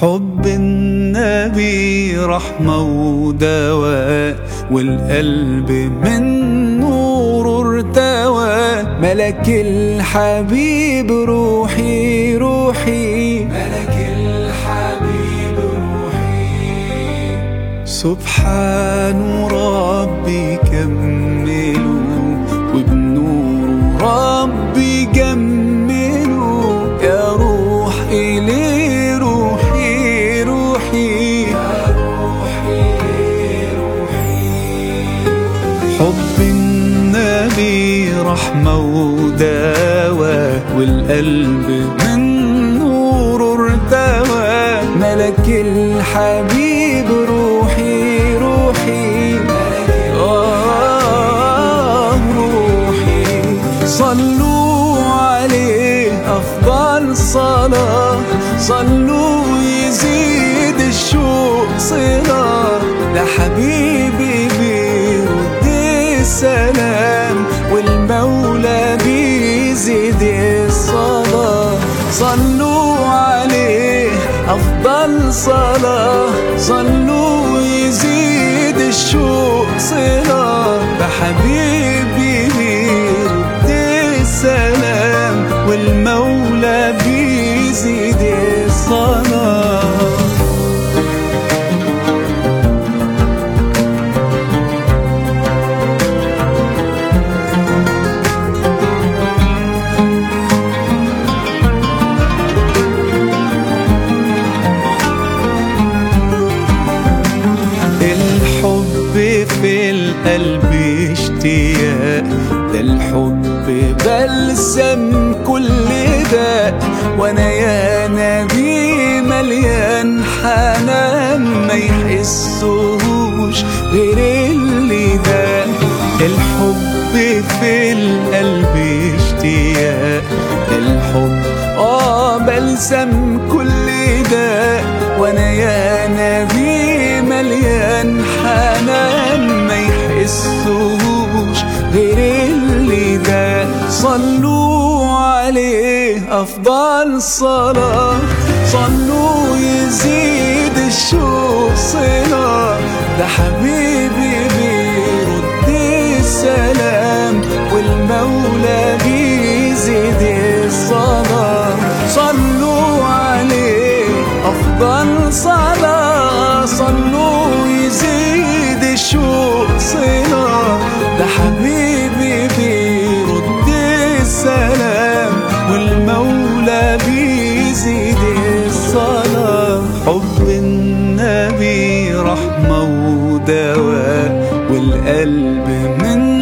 حب النبي رحمة ودواء والقلب من نور ارتوى. ملك الحبيب روحي روحي. ملك الحبيب روحي. سبحان ربي. حب النبي رحمة ودواء والقلب من نور ارتوى. ملك الحبيب روحي روحي. آه روحي. صلوا عليه أفضل صلاة. صلوا يزيد الشوق صلاة بيرد السلام والمولى بيزيد الصلاة. صلوا عليه أفضل صلاة. صلوا القلب اشتياق ده الحب بلسم كل داء وأنا يا نبي مليان حنان ما يحسوش غير اللي ده. الحب في القلب اشتياق ده الحب آه بلسم كل داء وأنا يا عليه أفضل صلاة صلوا يزيد الشوق صلاة ده حبيبي بيرد السلام والمولى بيزيد الصلاة. صلوا عليه أفضل صلاة صلوا يزيد الشوق صلاة ده حبيبي ودواء والقلب من